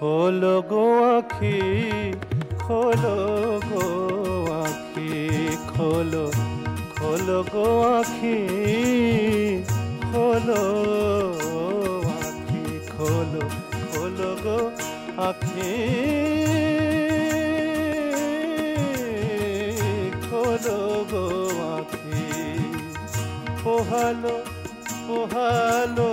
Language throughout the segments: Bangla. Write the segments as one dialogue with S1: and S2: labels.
S1: খোলো গো আখি খোলো গো আখি, খোলো খোলো গো আখি, খোলো আখি, খোলো খোলো গো আখি, খোলো গো আখি। পোহালো পোহালো।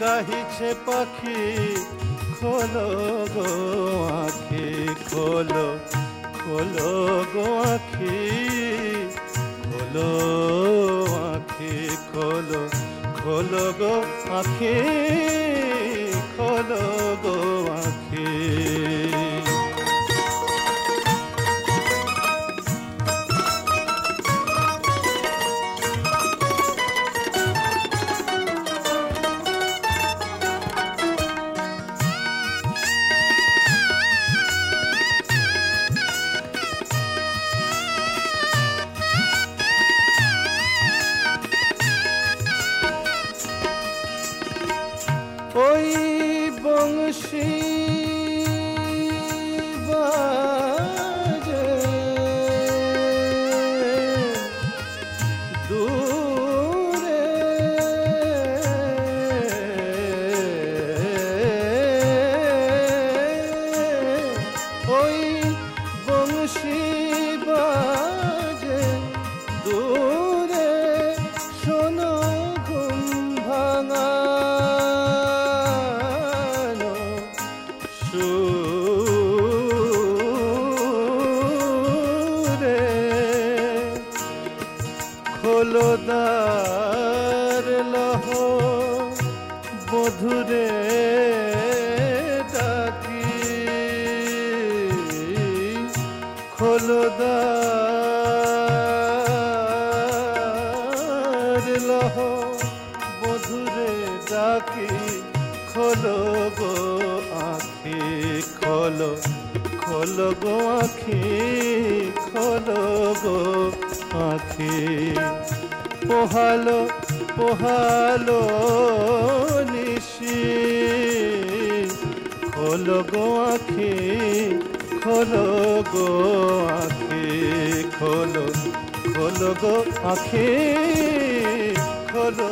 S1: গাহিছে পাখি খোলো গো আখি, খোলো খোলো গো আখি, খোলো আখি, খোলো খোলো গো আখি। दूर খোলদার লহ বধুরে ডাকি। খোলদার লহ বধুরে ডাকি। খোলো গো আখি, খোলো খোলো গো আখি, খোলো গো আখি। পোহালো পোহালো নিশি। খোলো গো আখি খোলো গো আখি খোলো খোলো গো আখি খোলো